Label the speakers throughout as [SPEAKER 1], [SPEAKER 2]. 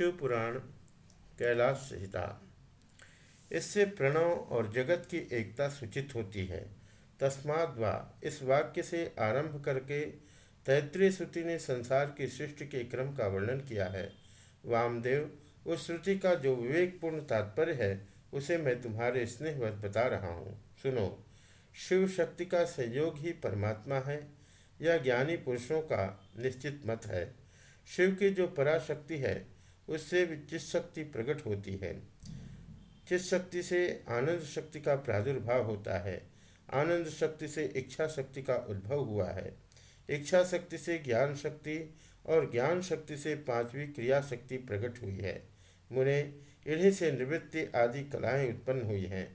[SPEAKER 1] शिव पुराण कैलाश संहिता। इससे प्रणव और जगत की एकता सूचित होती है। तस्माद वा, इस वाक्य से आरंभ करके तैतृय श्रुति ने संसार की सृष्टि के क्रम का वर्णन किया है। वामदेव, उस श्रुति का जो विवेकपूर्ण तात्पर्य है, उसे मैं तुम्हारे स्नेहवश बता रहा हूँ। सुनो, शिव शक्ति का संयोग ही परमात्मा है यह ज्ञानी पुरुषों का निश्चित मत है। शिव की जो पराशक्ति है उससे भी चित शक्ति प्रकट होती है चित शक्ति से आनंद शक्ति का प्रादुर्भाव होता है, आनंद शक्ति से इच्छा शक्ति का उद्भव हुआ है। इच्छा शक्ति से ज्ञान शक्ति और ज्ञान शक्ति से पांचवी क्रिया शक्ति प्रकट हुई है। मुने, इन्हीं से निवृत्ति आदि कलाएँ उत्पन्न हुई हैं।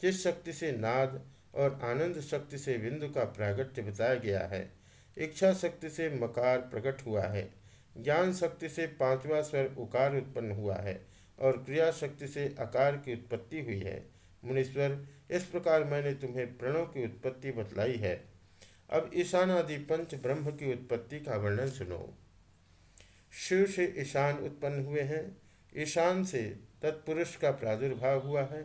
[SPEAKER 1] चित शक्ति से नाद और आनंद शक्ति से बिंदु का प्रागट्य बताया गया है, इच्छा शक्ति से मकार प्रकट हुआ है। ज्ञान शक्ति से पांचवा स्वर उकार उत्पन्न हुआ है और क्रिया शक्ति से आकार की उत्पत्ति हुई है। मुनीश्वर, इस प्रकार मैंने तुम्हें प्रणव की उत्पत्ति बतलाई है। अब ईशान आदि पंच ब्रह्म की उत्पत्ति का वर्णन सुनो। शिव से ईशान उत्पन्न हुए हैं। ईशान से तत्पुरुष का प्रादुर्भाव हुआ है।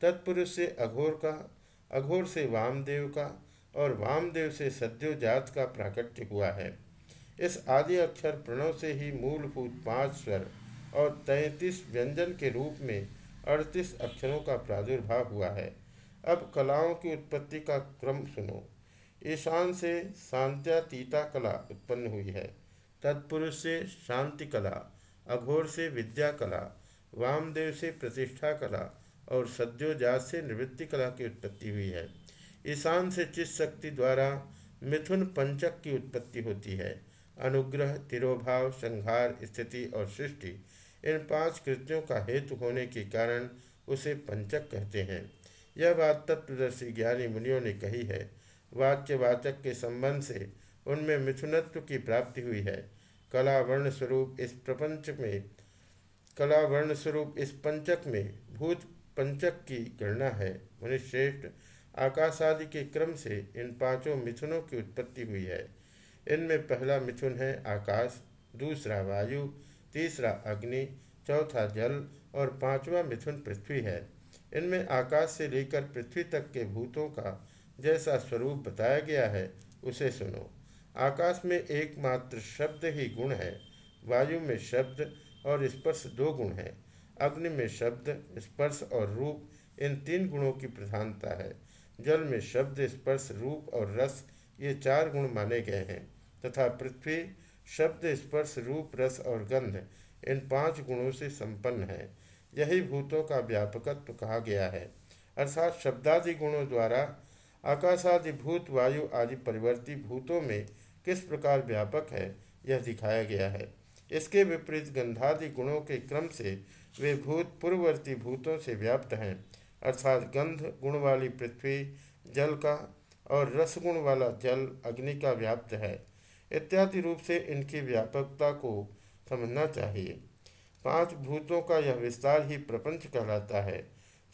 [SPEAKER 1] तत्पुरुष से अघोर का, अघोर से वामदेव का और वामदेव से सद्यो जात का प्राकट्य हुआ है। इस आदि अक्षर प्रणव से ही मूलभूत पाँच स्वर और तैंतीस व्यंजन के रूप में अड़तीस अक्षरों का प्रादुर्भाव हुआ है। अब कलाओं की उत्पत्ति का क्रम सुनो। ईशान से शांत्यातीता कला उत्पन्न हुई है। तत्पुरुष से शांति कला, अघोर से विद्या कला, वामदेव से प्रतिष्ठा कला और सद्योजात से निवृत्ति कला की उत्पत्ति हुई है। ईशान से चित शक्ति द्वारा मिथुन पंचक की उत्पत्ति होती है। अनुग्रह, तिरोभाव संहार स्थिति और सृष्टि, इन पाँच कृत्यों का हेतु होने के कारण उसे पंचक कहते हैं। यह बात तत्वदर्शी ज्ञानी मुनियों ने कही है। वाच्यवाचक के संबंध से उनमें मिथुनत्व की प्राप्ति हुई है। कला वर्ण स्वरूप इस प्रपंच में, कला वर्ण स्वरूप इस पंचक में भूत पंचक की गणना है। मुनिश्रेष्ठ आकाश आदि के क्रम से इन पाँचों मिथुनों की उत्पत्ति हुई है। इनमें पहला मिथुन है आकाश, दूसरा वायु, तीसरा अग्नि, चौथा जल और पांचवा मिथुन पृथ्वी है। इनमें आकाश से लेकर पृथ्वी तक के भूतों का जैसा स्वरूप बताया गया है, उसे सुनो। आकाश में एकमात्र शब्द ही गुण है। वायु में शब्द और स्पर्श दो गुण है। अग्नि में शब्द, स्पर्श और रूप, इन तीन गुणों की प्रधानता है। जल में शब्द, स्पर्श, रूप और रस, ये चार गुण माने गए हैं। तथा पृथ्वी, शब्द, स्पर्श, रूप, रस और गंध, इन पाँच गुणों से संपन्न है। यही भूतों का व्यापकत्व कहा गया है। अर्थात शब्दादि गुणों द्वारा आकाशादि भूत, वायु आदि परिवर्ती भूतों में किस प्रकार व्यापक है, यह दिखाया गया है। इसके विपरीत गंधादि गुणों के क्रम से वे भूत, पूर्ववर्ती भूतों से व्याप्त हैं। अर्थात गंध, गुण वाली पृथ्वी, जल का और रस गुण वाला जल, अग्नि का व्याप्त है। इत्यादि रूप से इनकी व्यापकता को समझना चाहिए। पाँच भूतों का यह विस्तार ही प्रपंच कहलाता है।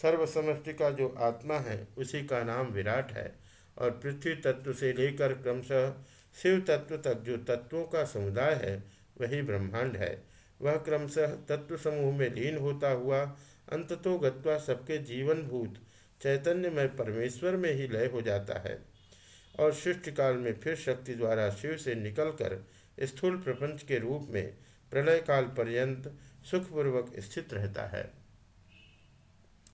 [SPEAKER 1] सर्वसमष्टि का जो आत्मा है, उसी का नाम विराट है और पृथ्वी तत्व से लेकर क्रमशः शिव तत्व तक जो तत्वों का समुदाय है, वही ब्रह्मांड है। वह क्रमशः तत्व समूह में लीन होता हुआ अंततो गत्वा सबके जीवनभूत चैतन्यमय परमेश्वर में ही लय हो जाता है। और शिष्टकाल काल में फिर शक्ति द्वारा शिव से निकलकर स्थूल प्रपंच के रूप में प्रलय काल पर्यंत सुखपूर्वक स्थित रहता है।